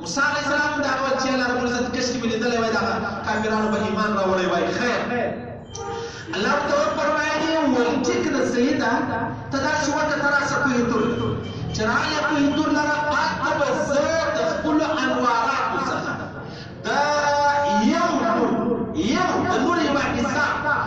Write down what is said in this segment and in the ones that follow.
موسی علیه السلام د هغه چې الله رب العزت کش کې لیدلې وای دا کافرانو به ایمان راوړی وای خیر الله ورته وفرمایي ولټیک د سیدا ته دا شو ته تر څه کوی تور چې راغلی کوی تور لره اته به زه د خپل انواراتو څخه دا یو یو د نور یو حساب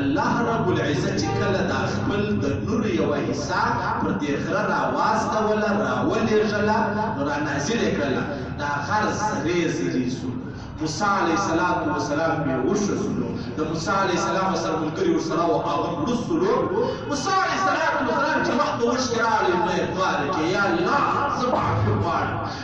الله رب العزة چې کله دا خپل د نور یوه حصه پر دې غره را واستوله، را ولېږله، نو را نازل یې کړله، دا غر سرې زرې سو. موسی علیه السلام وسلام به وشسلو د موسی علیه السلام سره ملګری ورسره او هغه ورسلو موسی علیه السلام چې وخت وشکراله نو یې غواړي چې یا الله زبع غواړي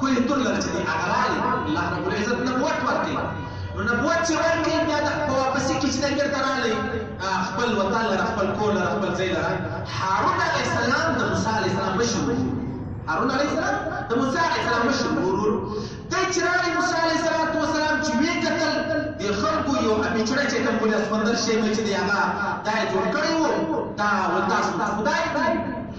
کوی تور لره چې هغه راغی الله رب العزت نبوت ورکړي نو نبوت چې ورکړي بیا د په واپسې کې چې دی بېرته راغلی خپل وطن لره خپل کور لره خپل ځای لره هارون علیه السلام د موسی علیه السلام مشر و هارون علیه السلام د موسی علیه السلام مشر و ورور دی چې راغی موسی علیه السلام چې ویې کتل د خلکو یو بچړی چې کوم ګل اسمندر شیبه چې دی هغه دا یې جوړ کړی و دا ولتاس خدای دی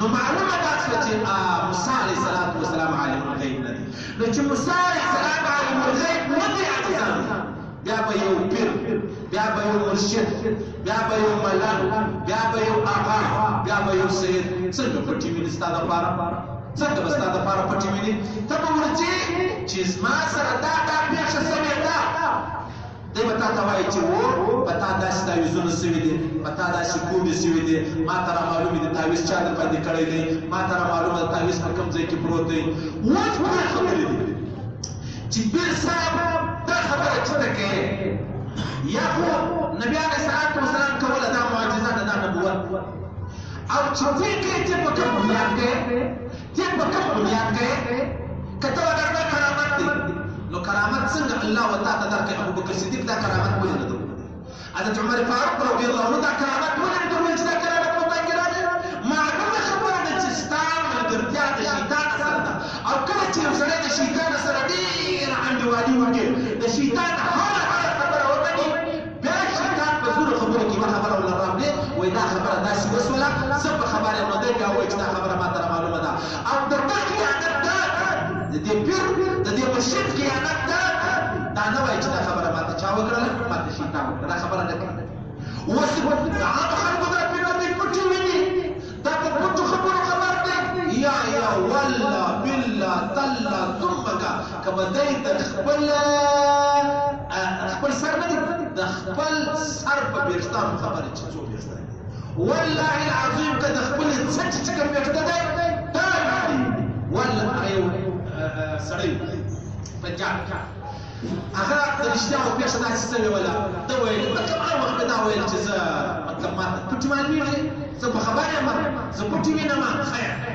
نو معلومه دا شوه چې موسی علیه السلام عالم الغیب نه دی نو چې موسی علیه السلام عالم الغیب نه دی عزیزان بیا به یو پیر بیا به یو مرشد بیا به یو ملان بیا به یو آقا بیا به یو سید څنګه پټی ویني ستا دپاره څنګه به ستا دپاره پټی ویني ته به ورځې چې زما سره دا دا پېښه سوې ده دی به تاته وایي چې و په تا داسې تعویذونه سوي دي په تا داسې کوډې سوي دي ما ته رامعلومې دي تعویذ چا در باندې کړی دی ما ته رامعلومه ده تعویذ په کوم ځای کې پروت دی اوس پرې خبرې دي چې پیر صاحب دا خبره چې ته کوې یا خو نبي علیه السلام وسلام کوله دا معجزه ده دا نبوت او چې دې کې چې په کوم بنیاد کې دې په کوم بنیاد کړې که ته وګړه دا کرامت دی نو کرامت څنګه الله وتا ته درکې ابو بکر صدیق دا کرامت ولې نه درو حضرت عمر فاروق رضی الله عنه دا کرامت ولې نه درو چې دا کرامت په پای کې راځي معلومه خبره ده چې ستا ملګرتیا د شیطان سره ده او کله چې یو سړی د شیطان سره ډېر انډیوالي وکړي د شیطان هره بیا شیطان په زور خبرو کې خبره ولا راوړي وای دا خبره داسې وسوله زه په خبره نو دی بیا وای چې دا خبره ما ته معلومه ده او د دې خیانت ده د دې پیر د دې مرشد خیانت ده دا نه وای چې دا خبره ما ته چا وکړله ما ته شیطان وکړه دا خبره نه کوي اوس عام خلکو دا پیر نه پټي ویني دا په پټو خبرو خبر دی یا یا والله بالله تالله ثم کا که به دی د خپل خپل سر نه دی د خپل سر په بیرستان خبرې چې څو بیرستان دی والله العظیم که د خپل څټ چې کوم بیرسته دی دا دی والله هغه یو سړی پنجاب هغه د رښتیاو پېښه داسې څه ویله، ده ویل، مطلب هر وخت مې دا ویل چې زه مطلب ما ته پټي معلومېږي، زه په خبر یم، زه پټي وینم، خیر دی.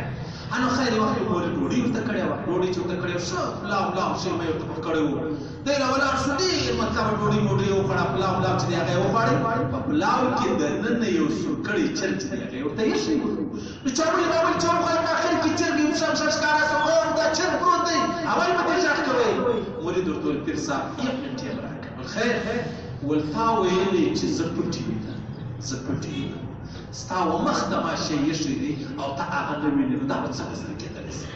انو خیر یو وخت مورې ډوډۍ ورته کړې وه، ډوډۍ چې ورته کړې وه، ښه پلاو بلاو شی مې ورته پخ کړی و، دی له ولاړ شو، ډېر مطلب ډوډۍ موډۍ یې وخوړه، پلاو بلاو چې دی هغه یې وخوړی، په پلاو کې دننه یو سور کړی چرګ چې دی هغه یې ورته ایښی و. چاویل ماویل چور خلک داخل کی چرګ یو شم شش کارا سو اور دا چر پروت دی اول په دې ځخ کوي مولي درته پیر صاحب یو منټ یې راک خیر ولتا ویلې چې زه پټی وی دا زه پټی وی ستا ومخ ته ما شي یې شي او ته هغه نه وینې دا څه څه کېدلی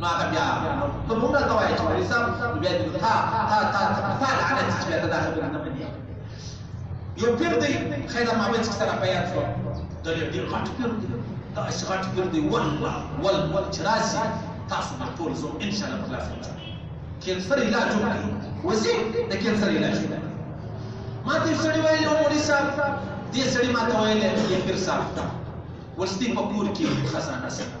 نو هغه بیا ته موږ ته وایې چې مولوي صاحب نو بیا دې تا تا تا تا لعنت چې بیا ته دا خبره نه منې یو پیر دی خیر محمد چې سره په یاد شو دا یو ډېر غټ پیر دی دا چې غټ پیر دی والله والله چې راځي تاسو به ټول زو ان شاء الله په خلاص کینسر علاج وکړي وسی د کینسر علاج ما ته سړی ویلی و مولوي صاحب دې سړی ما ته ویلی یې پیر صاحب ورستي په کور کې خزانه سره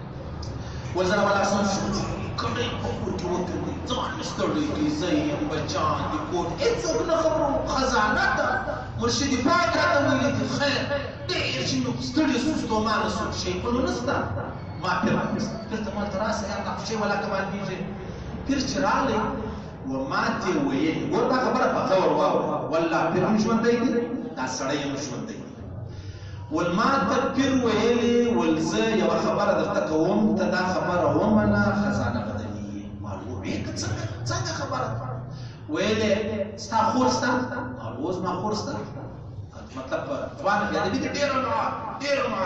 وزر والا سم شو کړي په کور کې وته دي ځان مستړي کې زي هم بچان دي کور هیڅوک نه خبرو خزانه ده مرشد پاک راته ویلي دي خیر ډېر چې نو ستړي سو ستومانه سو شي په نستا ما په راځه تر ته ما تراسه یا تاسو شي ولا کمال کیږي تر چې رااله و ما ته ویل ورته خبره په غور واو والله په ژوند دی دا سړی هم ژوند دی ول ماته پیر ویلی ول زه یوه خبره درته کوم ته دا خبره ومنه خزانه بدلی یې ما وویل که څنګه څنګه خبره ویلې ستا خور ستا ما اوس ما خور ستا مطلب په توانه کې د دې ډېر ما ډېر ما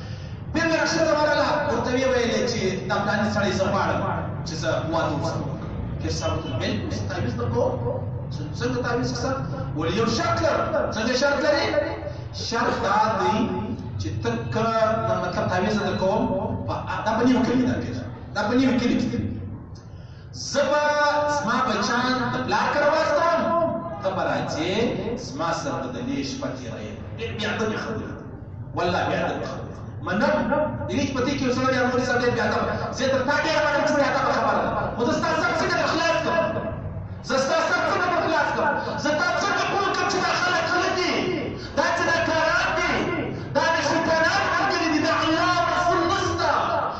بیرته راښکته ورغله ورته ویې ویل چې دا پلاني سړی زه غواړم چې زه واده ورسره وکړم پیر صاحب ورته ویل زه تعویز درکوم څنګه تعویز کسان ولې یو شرط لرم څنګه شرط لرې شرط دا دی چې ته کله مطلب تعویز درکوم دا په نیو کلي دا دا په نیو کلي کې زبا زما بچان د پلار کره واستم ته به راځې زما سره به د دې شپه تېروې ډېر بېادبې خبرې دي والله بېادبې خبرې دي منم د هېچ په دې کې یو سړی د امور سره ډېر بېادبه زه تر تا ډېره منم چې بېادبه خبره ده خو زه ستا سر څنګه در خلاص کړم زه ستا سر څنګه در خلاص کړم زه تا څنګه پوه کړم چې دا خلک خلک دي دا چې دا کاران دي دا د شیطانان ملګري دي دا الله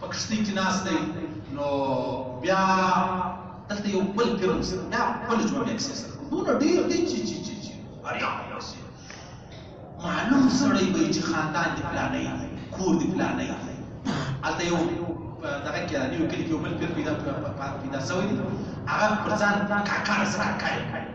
په کښتۍ کې ناست دی نو بیا دلته یو بل فلم سره بیا بل ژوند اکسس دونه ډیر دی چې چې چې چې اریا یوسي معلوم سړی به چې خاندان دی پلانې کور دی پلانې البته یو دغه کې دی یو کلی کې یو بل پیر پیدا پیدا شوی هغه پر ځان کاکا سره کاکا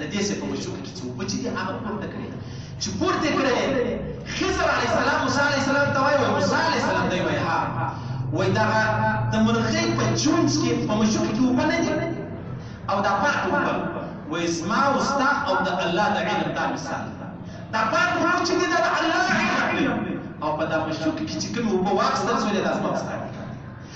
د دې څه په مچوک کې څو بچی دي هغه پورته کړی چې پورته کړی خضر علی السلام موسی علی السلام ته وایي موسی علی السلام دی وایي ها وایي دا د مرغۍ په جونز کې په مچوک کې وبه نه دي او دا پاک وبه وایي زما او ستا او د الله د علم دا مثال دا پاک وبه چې دی دا د الله علم او په دا مشوک کې چې کوم وبه واخستل سولې دا زما ستا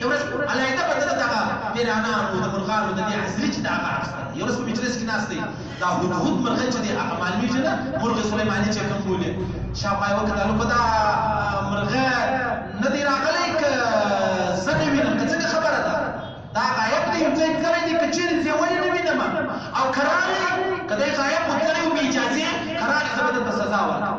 یو ورځ علایده په دغه دغه پیرانانو د مرغانو د دې عصري چې دا هغه عصر یو ورځ په مجلس کې ناست دی دا هدهد مرغۍ چې دی هغه معلومي چې نه مرغ سلیماني چې کوم بولي شاپا یې وکړه نو په دا مرغه نه دی راغلی که زه نه وینم که څنګه خبره ده دا غایب دی یو ځای تللی دی که چېرې زه ولې نه وینم او که راغی که دی غایب و تللی و بې اجازې که راغی زه به درته سزا ورکړم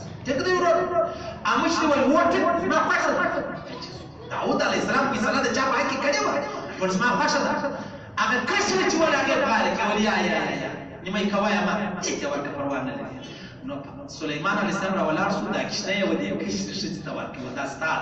ټک دی ورور امش دی وای وټ ما خوښه ده داوود علی السلام په سره د چا په کې کړي و ورس ما خوښه ده هغه کشر چې ولا کې بار کې ولیا یا یا نیمه کوي ما دې ته ورته پروا نه لري نو سليمان عليه السلام را ولاړ سو دا کشته یو دې کشته شته ورکړه دا ستاد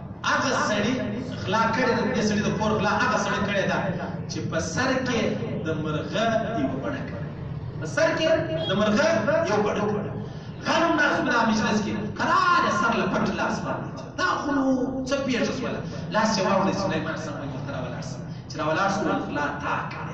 هغه سړی غلا کړی د دې سړی د کور غلا هغه سړی کړی دا چې په سر کې د مرغه یو بڼه کړی په سر کې د مرغه یو بڼه کړی غنو ناس په مجلس کې قرار سر له پټ لاس باندې دا خو څه پیښه شوله لاس یې واوړې سليمان سره محترم ولاړ چې راولاړ سو غلا تا کړی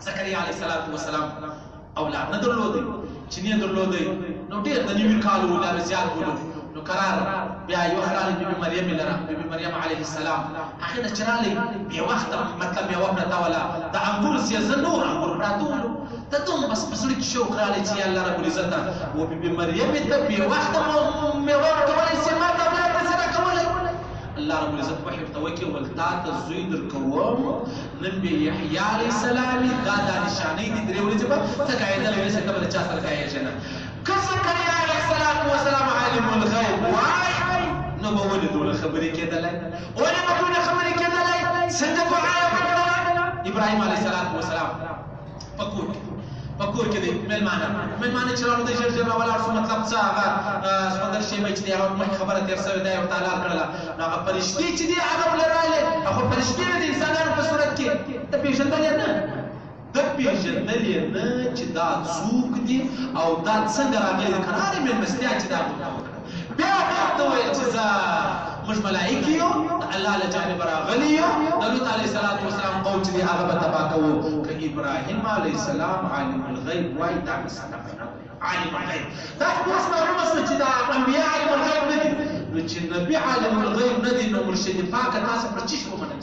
زکریا علیه السلام اولاد نه درلودی چې نه درلودی نو ډېر د نیوي کالو ولا زیات ولو نو قرار بیا یو خلال بی بی مریم لره بی بی مریم علیه السلام هغه نه چرالی بیا وخت مطلب یو پر تا ولا د انګور سی زنور انګور پراتو ته دوم بس پسړي کې شو کرالی چې الله رب العزت او بی بی مریم ته بیا وخت مو مې ورکول سي ما ته بیا څه کولای الله رب العزت په حفظ توکي ولتا ته زوی درکوم نن بې یحیی علیه السلام یې دا دا نشانۍ دي درې ورځې به ته کایېدلی نه شې ته به له چا سره کایېږې نه که زکریا علیه السلام وسلام عالم الغیب وای نو به ولې دونه خبرې کېدلی ولې به دونه خبرې کېدلی څنګه دعا یې وکړله ابراهیم علیه السلام په کور کې په کور کې دی مېلمانه مېلمانه چې راغله ژر ژر راولاړ شو مطلب څه هغه سمندر شي مې چې دی هغه مخ خبره تیر سره دی او تعالی کړله هغه پرشتي چې دی هغه ولراله هغه پرشتي دی انسانانو په صورت کې ته پیژندل نه د پیژندل نه چې دا څوک دی او دا څنګه راغلی قرار مې مستیا چې دا وکړه بیا به ورته وویل چې ځه موږ ملایکې یو د الله له جانبه راغلي یو د لوط علیه السلام وسلام قوم چې دی هغه به تباه کوو که ابراهیم علیه السلام عالم الغیب وای دا مسله به نه عالم الغیب دا خو اوس معلومه شوه چې دا انبیا عالم الغیب نه دي نو چې نبي عالم الغیب نه دي نو مرشد پاکه تاسو پر چی شو منه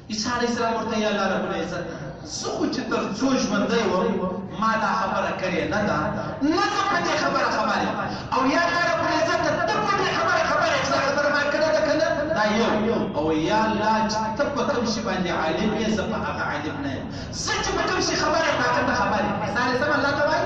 عیسی علیه السلام ورته یا الله رب العزت زه خو چې تر څو ژوندی وم ما دا خبره کړې نه ده نه زه په دې خبره خبرې او یا الله رب العزت ته په دې خبره خبرې چې خبره ما کړې ده که نه دا یو او یا الله چې ته په کوم شي باندې عالم یې زه په هغه عالم نه یم زه چې په کوم شي خبره تا ته خبرې عیسی علیه السلام الله ته وایي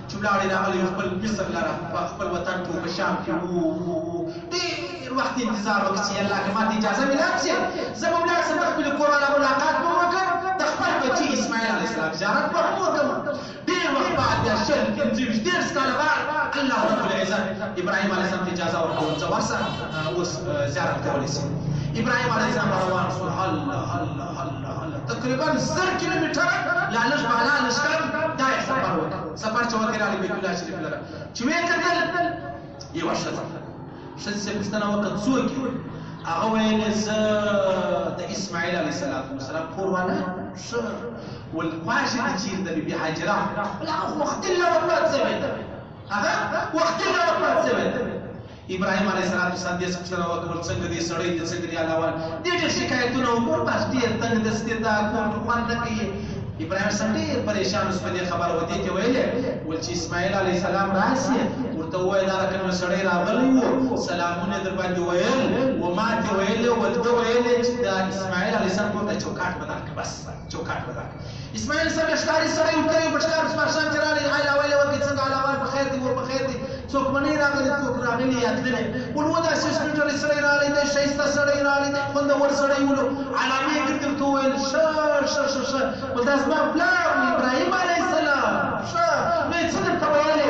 چې ولاړې راغلې خپل مصر لره په خپل وطن کې په شام کې وو ډېر وخت انتظار وکړ چې الله که ماته اجازه مې راکړي زه به ولاړ شم د خپل کور والا ملاقات به وکړم د خپل بچي اسماعیل علیه السلام زیارت به هم وکړم ډېر وخت بعد بیا شل پنځه ویشت دېرش کاله بعد الله رب العزت ابراهیم علیه السلام ته اجازه ورکړه ځه ورسه اوس زیارت کولی شي ابراهیم علیه السلام روان شو الله الله تقریبا زر کیلومتر لا لږ بالا لشکر دا یې سفر وکړ سفر چې وکړ علي بیت الله شریف لره چې وې کتل یو شته شته چې پښتنه وکړ څوک هغه ویل زه د اسماعیل علی السلام سره پورواله څه ول خوښ دي چې د بي حاجره لا وخت لا وفات شوی هغه وخت لا وفات شوی ابراهيم عليه السلام دې څنګه سره وکول څنګه دې سړی دې څنګه دې علاوه دې ډېر شکایتونه وکړ بس ډېر تنګ دستې دا کوم خوان نه کوي ابراهيم سره ډېر پریشان اوس په دې خبر ودی ته ویلې ول چې اسماعیل عليه السلام راشي ورته وای دا کوم سړی راغلی وو سلامونه در باندې ویل و ما ته ویل ول ته ویل چې دا اسماعیل عليه السلام ته چوکاټ بدل بس چوکاټ بدل اسماعیل څنګه ښکاری سړی او کوي په ښکار په شان چې راغلی حیلا ویله ورکې څنګه علاوه په خیر دی مور په خیر دی څوک منی راغلی څوک راغلی یا تللی ولو دا سیسټر سړی راغلی دی شایسته سړی راغلی دی خوندور سړی ولو علامه یې ګرځم تو ویل ش ش ش ش ولدا زما پلار ابراهیم علیه السلام ش نه څه درته ویلې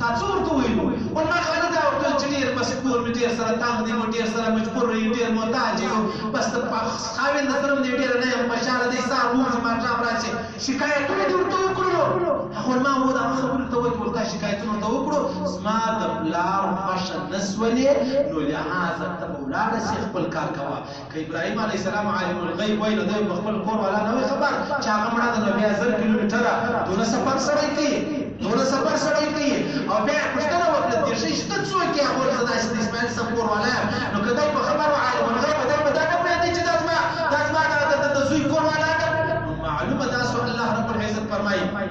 تا څه ورته ویلو ورما خانه دا ورته چې ډېر بس کور مې ډېر سره تنګ دی نو ډېر سره مجبور یې ډېر محتاج یو بس د خاوند د سره دې ډېر نه یم خوشاله دی سار مو چې ما ټام راشي شکایتونه دې ورته وکړو هغه ما مو دا خبره ته وایي ورته شکایتونه ته وکړو زما د پلار خوښه نه سولې نو لهذا ته ولاړه سي خپل کار کوه د ابراهيم عليه السلام عالم الغيب وای نو دوی په خپل کور والا نه خبر چې هغه مړه ده نو بیا زر کیلومتره دونه سفر سړی کوي دونه سفر سړی کوي او بیا پوښتنه وکړه چې شي ست څوک یې هغه ته د استثمال سفر والا نو کله په خبر عالم الغيب دا په دا نه پېدې چې دا زما دا زما د زوی کور والا ده معلومه تاسو الله رب العزت فرمایي